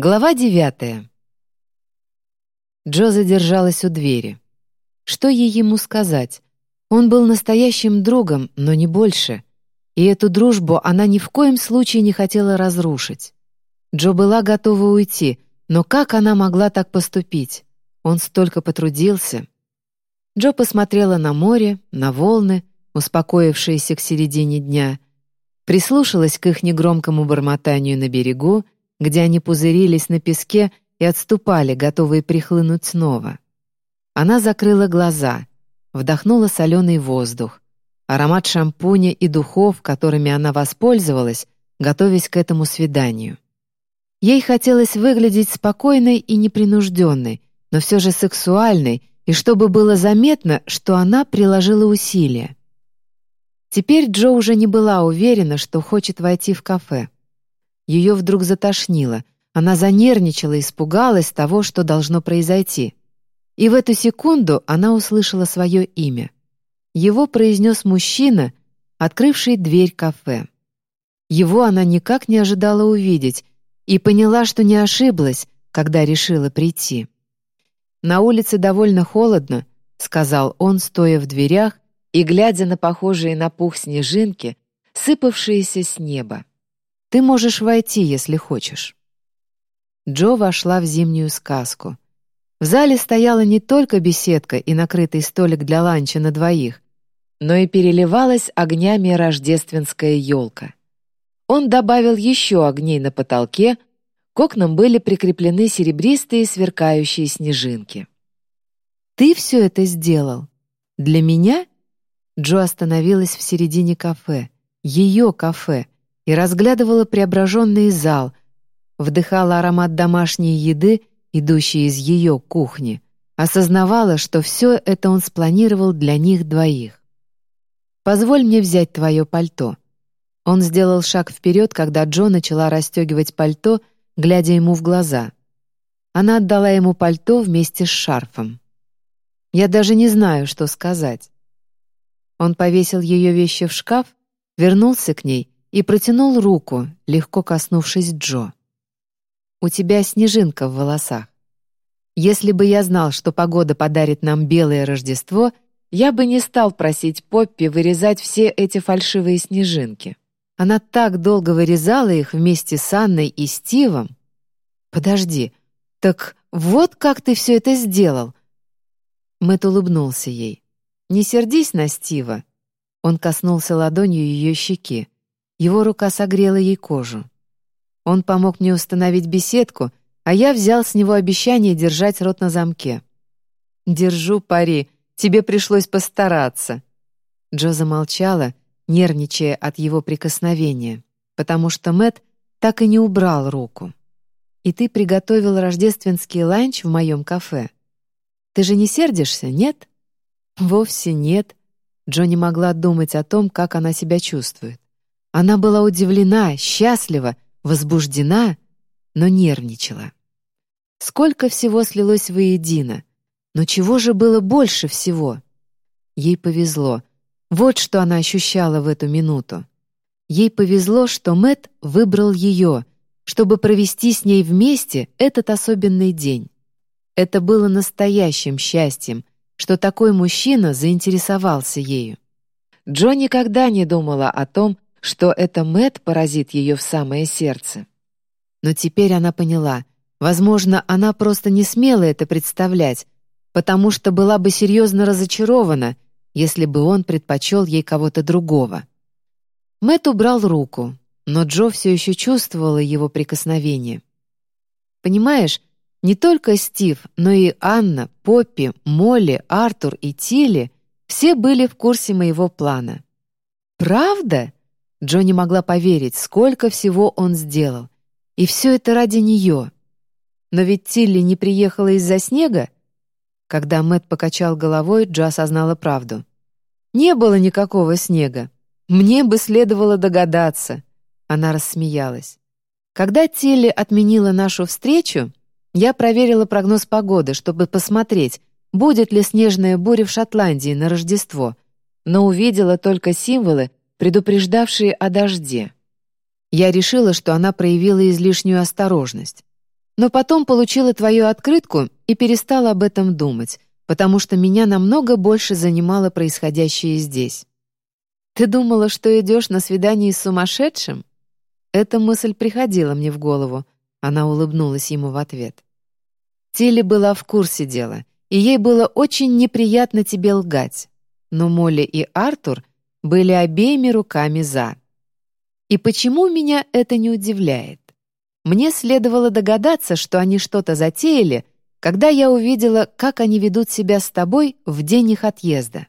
Глава девятая. Джо задержалась у двери. Что ей ему сказать? Он был настоящим другом, но не больше. И эту дружбу она ни в коем случае не хотела разрушить. Джо была готова уйти, но как она могла так поступить? Он столько потрудился. Джо посмотрела на море, на волны, успокоившиеся к середине дня, прислушалась к их негромкому бормотанию на берегу, где они пузырились на песке и отступали, готовые прихлынуть снова. Она закрыла глаза, вдохнула соленый воздух, аромат шампуня и духов, которыми она воспользовалась, готовясь к этому свиданию. Ей хотелось выглядеть спокойной и непринужденной, но все же сексуальной, и чтобы было заметно, что она приложила усилия. Теперь Джо уже не была уверена, что хочет войти в кафе. Ее вдруг затошнило. Она занервничала, испугалась того, что должно произойти. И в эту секунду она услышала свое имя. Его произнес мужчина, открывший дверь кафе. Его она никак не ожидала увидеть и поняла, что не ошиблась, когда решила прийти. «На улице довольно холодно», — сказал он, стоя в дверях и глядя на похожие на пух снежинки, сыпавшиеся с неба. Ты можешь войти, если хочешь». Джо вошла в зимнюю сказку. В зале стояла не только беседка и накрытый столик для ланча на двоих, но и переливалась огнями рождественская елка. Он добавил еще огней на потолке, к окнам были прикреплены серебристые сверкающие снежинки. «Ты все это сделал? Для меня?» Джо остановилась в середине кафе. Ее кафе — и разглядывала преображенный зал, вдыхала аромат домашней еды, идущей из ее кухни, осознавала, что все это он спланировал для них двоих. «Позволь мне взять твое пальто». Он сделал шаг вперед, когда Джо начала расстегивать пальто, глядя ему в глаза. Она отдала ему пальто вместе с шарфом. «Я даже не знаю, что сказать». Он повесил ее вещи в шкаф, вернулся к ней и протянул руку, легко коснувшись Джо. «У тебя снежинка в волосах. Если бы я знал, что погода подарит нам белое Рождество, я бы не стал просить Поппи вырезать все эти фальшивые снежинки. Она так долго вырезала их вместе с Анной и Стивом. Подожди, так вот как ты все это сделал?» Мэтт улыбнулся ей. «Не сердись на Стива». Он коснулся ладонью ее щеки. Его рука согрела ей кожу. Он помог мне установить беседку, а я взял с него обещание держать рот на замке. «Держу пари, тебе пришлось постараться». Джо замолчала, нервничая от его прикосновения, потому что Мэт так и не убрал руку. «И ты приготовил рождественский ланч в моем кафе. Ты же не сердишься, нет?» «Вовсе нет». Джо не могла думать о том, как она себя чувствует. Она была удивлена, счастлива, возбуждена, но нервничала. Сколько всего слилось воедино, но чего же было больше всего? Ей повезло. Вот что она ощущала в эту минуту. Ей повезло, что Мэт выбрал ее, чтобы провести с ней вместе этот особенный день. Это было настоящим счастьем, что такой мужчина заинтересовался ею. Джо никогда не думала о том, что это Мэт поразит ее в самое сердце. Но теперь она поняла, возможно, она просто не смела это представлять, потому что была бы серьезно разочарована, если бы он предпочел ей кого-то другого. Мэт убрал руку, но Джо все еще чувствовала его прикосновение. Понимаешь, не только Стив, но и Анна, Поппи, Молли, Артур и Тилли все были в курсе моего плана. «Правда?» Джо не могла поверить, сколько всего он сделал. И все это ради нее. Но ведь Тилли не приехала из-за снега? Когда Мэт покачал головой, Джо осознала правду. «Не было никакого снега. Мне бы следовало догадаться». Она рассмеялась. Когда Тилли отменила нашу встречу, я проверила прогноз погоды, чтобы посмотреть, будет ли снежная буря в Шотландии на Рождество, но увидела только символы, предупреждавшие о дожде. Я решила, что она проявила излишнюю осторожность. Но потом получила твою открытку и перестала об этом думать, потому что меня намного больше занимало происходящее здесь. Ты думала, что идешь на свидание с сумасшедшим? Эта мысль приходила мне в голову. Она улыбнулась ему в ответ. Тилли была в курсе дела, и ей было очень неприятно тебе лгать. Но Молли и Артур были обеими руками «за». И почему меня это не удивляет? Мне следовало догадаться, что они что-то затеяли, когда я увидела, как они ведут себя с тобой в день их отъезда.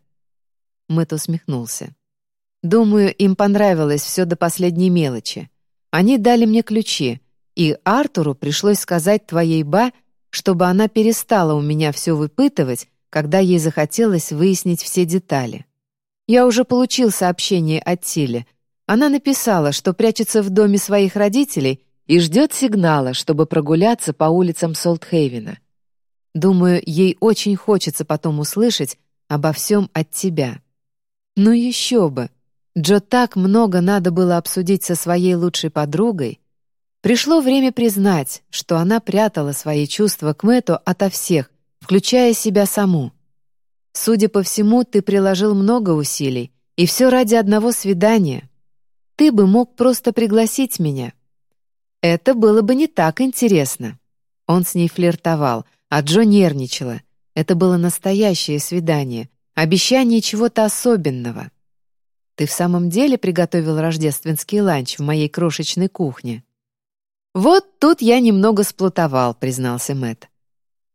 Мэтт усмехнулся. Думаю, им понравилось все до последней мелочи. Они дали мне ключи, и Артуру пришлось сказать твоей ба, чтобы она перестала у меня все выпытывать, когда ей захотелось выяснить все детали. Я уже получил сообщение от Тиле. Она написала, что прячется в доме своих родителей и ждет сигнала, чтобы прогуляться по улицам Солтхейвена. Думаю, ей очень хочется потом услышать обо всем от тебя. Ну еще бы! Джо так много надо было обсудить со своей лучшей подругой. Пришло время признать, что она прятала свои чувства к Мэтту ото всех, включая себя саму. Судя по всему, ты приложил много усилий, и все ради одного свидания. Ты бы мог просто пригласить меня. Это было бы не так интересно. Он с ней флиртовал, а Джо нервничала. Это было настоящее свидание, обещание чего-то особенного. Ты в самом деле приготовил рождественский ланч в моей крошечной кухне?» «Вот тут я немного сплутовал», — признался Мэт.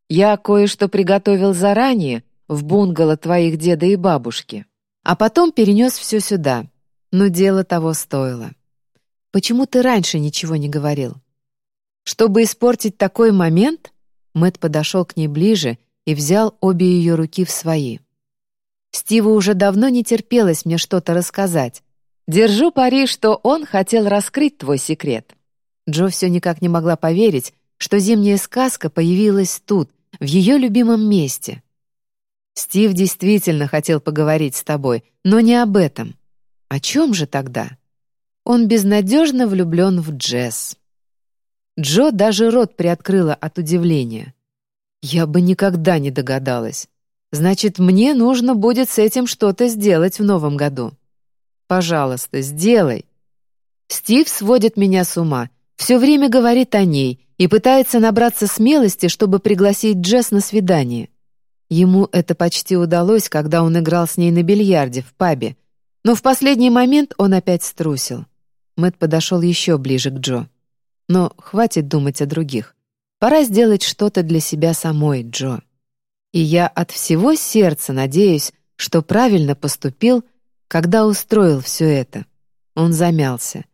«Я кое-что приготовил заранее в бунгало твоих деда и бабушки, а потом перенес все сюда, но дело того стоило. Почему ты раньше ничего не говорил?» «Чтобы испортить такой момент?» Мэт подошел к ней ближе и взял обе ее руки в свои. Стиву уже давно не терпелось мне что-то рассказать. Держу пари, что он хотел раскрыть твой секрет. Джо все никак не могла поверить, что зимняя сказка появилась тут, в ее любимом месте. Стив действительно хотел поговорить с тобой, но не об этом. О чем же тогда? Он безнадежно влюблен в Джесс. Джо даже рот приоткрыла от удивления. Я бы никогда не догадалась. Значит, мне нужно будет с этим что-то сделать в новом году. Пожалуйста, сделай. Стив сводит меня с ума, все время говорит о ней и пытается набраться смелости, чтобы пригласить Джесс на свидание. Ему это почти удалось, когда он играл с ней на бильярде в пабе, но в последний момент он опять струсил. Мэт подошел еще ближе к Джо. Но хватит думать о других. Пора сделать что-то для себя самой, Джо. И я от всего сердца надеюсь, что правильно поступил, когда устроил все это. Он замялся.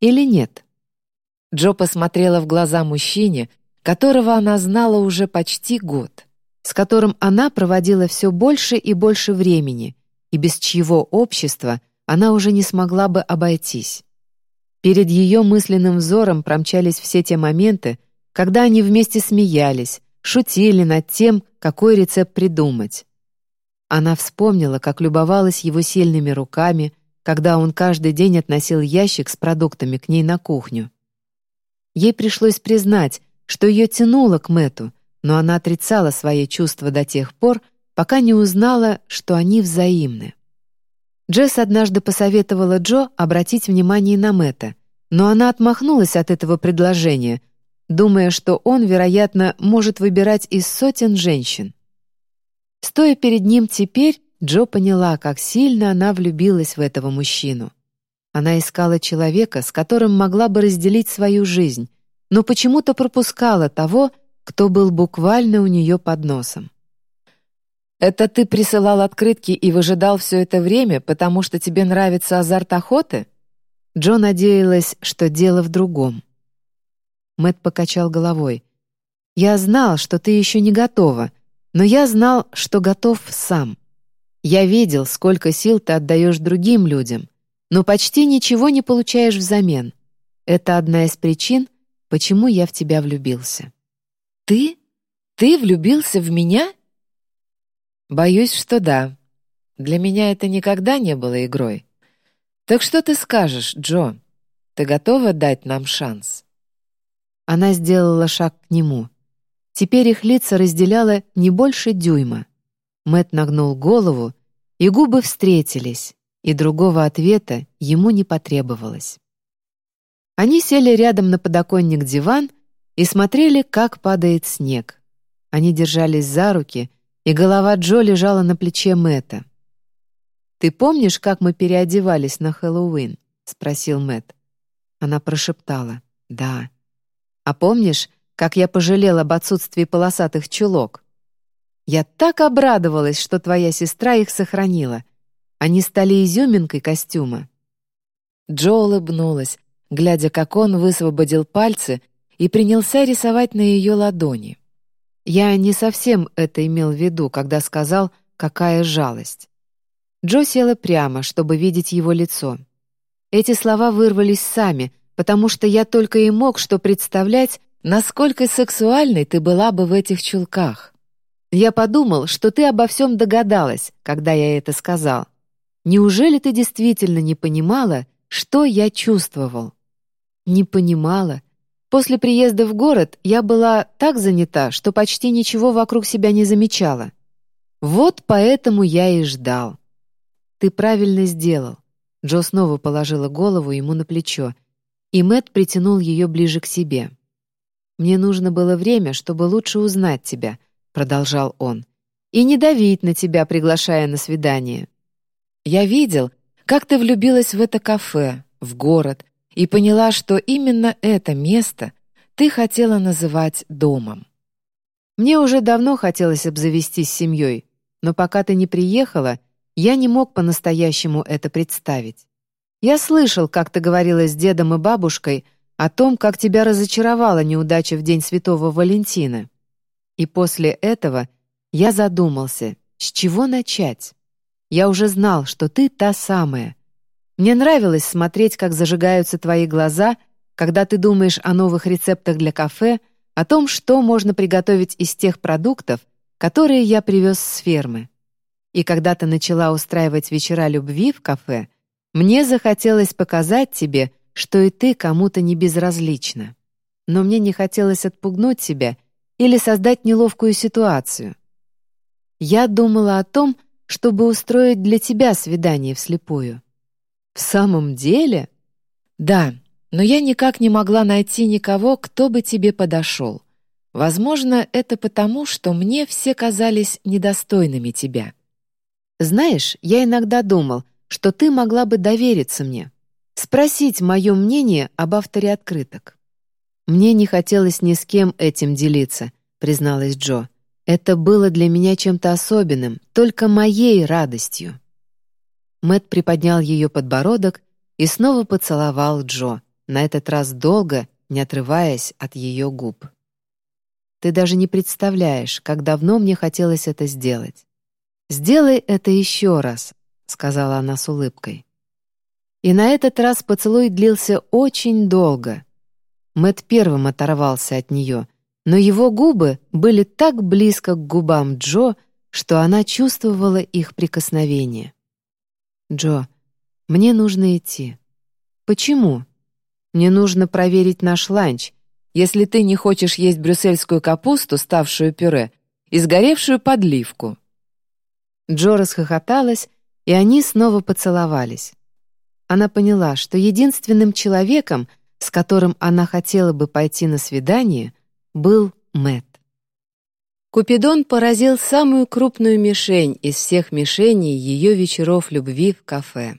Или нет? Джо посмотрела в глаза мужчине, которого она знала уже почти год, с которым она проводила все больше и больше времени, и без чьего общества она уже не смогла бы обойтись. Перед ее мысленным взором промчались все те моменты, когда они вместе смеялись, шутили над тем, какой рецепт придумать. Она вспомнила, как любовалась его сильными руками, когда он каждый день относил ящик с продуктами к ней на кухню. Ей пришлось признать, что ее тянуло к Мэту, но она отрицала свои чувства до тех пор, пока не узнала, что они взаимны. Джесс однажды посоветовала Джо обратить внимание на Мэта, но она отмахнулась от этого предложения — думая, что он, вероятно, может выбирать из сотен женщин. Стоя перед ним теперь, Джо поняла, как сильно она влюбилась в этого мужчину. Она искала человека, с которым могла бы разделить свою жизнь, но почему-то пропускала того, кто был буквально у нее под носом. «Это ты присылал открытки и выжидал все это время, потому что тебе нравится азарт охоты?» Джо надеялась, что дело в другом. Мэт покачал головой. «Я знал, что ты еще не готова, но я знал, что готов сам. Я видел, сколько сил ты отдаешь другим людям, но почти ничего не получаешь взамен. Это одна из причин, почему я в тебя влюбился». «Ты? Ты влюбился в меня?» «Боюсь, что да. Для меня это никогда не было игрой. Так что ты скажешь, Джо? Ты готова дать нам шанс?» Она сделала шаг к нему. Теперь их лица разделяло не больше дюйма. Мэт нагнул голову, и губы встретились, и другого ответа ему не потребовалось. Они сели рядом на подоконник диван и смотрели, как падает снег. Они держались за руки, и голова Джо лежала на плече Мэтта. «Ты помнишь, как мы переодевались на Хэллоуин?» — спросил Мэтт. Она прошептала «Да». «А помнишь, как я пожалел об отсутствии полосатых чулок?» «Я так обрадовалась, что твоя сестра их сохранила. Они стали изюминкой костюма». Джо улыбнулась, глядя, как он высвободил пальцы и принялся рисовать на ее ладони. Я не совсем это имел в виду, когда сказал «какая жалость». Джо села прямо, чтобы видеть его лицо. Эти слова вырвались сами, потому что я только и мог что представлять, насколько сексуальной ты была бы в этих чулках. Я подумал, что ты обо всем догадалась, когда я это сказал. Неужели ты действительно не понимала, что я чувствовал? Не понимала. После приезда в город я была так занята, что почти ничего вокруг себя не замечала. Вот поэтому я и ждал. Ты правильно сделал. Джо снова положила голову ему на плечо, и Мэт притянул ее ближе к себе. «Мне нужно было время, чтобы лучше узнать тебя», — продолжал он, «и не давить на тебя, приглашая на свидание. Я видел, как ты влюбилась в это кафе, в город, и поняла, что именно это место ты хотела называть домом. Мне уже давно хотелось обзавестись семьей, но пока ты не приехала, я не мог по-настоящему это представить. Я слышал, как ты говорила с дедом и бабушкой о том, как тебя разочаровала неудача в День Святого Валентина. И после этого я задумался, с чего начать. Я уже знал, что ты та самая. Мне нравилось смотреть, как зажигаются твои глаза, когда ты думаешь о новых рецептах для кафе, о том, что можно приготовить из тех продуктов, которые я привез с фермы. И когда ты начала устраивать вечера любви в кафе, мне захотелось показать тебе, что и ты кому-то не безразлична. Но мне не хотелось отпугнуть тебя или создать неловкую ситуацию. Я думала о том, чтобы устроить для тебя свидание вслепую. В самом деле? Да, но я никак не могла найти никого, кто бы тебе подошел. Возможно, это потому, что мне все казались недостойными тебя. Знаешь, я иногда думал, что ты могла бы довериться мне, спросить мое мнение об авторе открыток. Мне не хотелось ни с кем этим делиться, призналась Джо. Это было для меня чем-то особенным, только моей радостью. Мэт приподнял ее подбородок и снова поцеловал Джо, на этот раз долго, не отрываясь от ее губ. «Ты даже не представляешь, как давно мне хотелось это сделать. «Сделай это еще раз», — сказала она с улыбкой. И на этот раз поцелуй длился очень долго. Мэт первым оторвался от нее, но его губы были так близко к губам Джо, что она чувствовала их прикосновение. «Джо, мне нужно идти». «Почему?» «Мне нужно проверить наш ланч. Если ты не хочешь есть брюссельскую капусту, ставшую пюре, и сгоревшую подливку». Джо расхохоталась, и они снова поцеловались. Она поняла, что единственным человеком, с которым она хотела бы пойти на свидание, был Мэт. Купидон поразил самую крупную мишень из всех мишеней ее вечеров любви в кафе.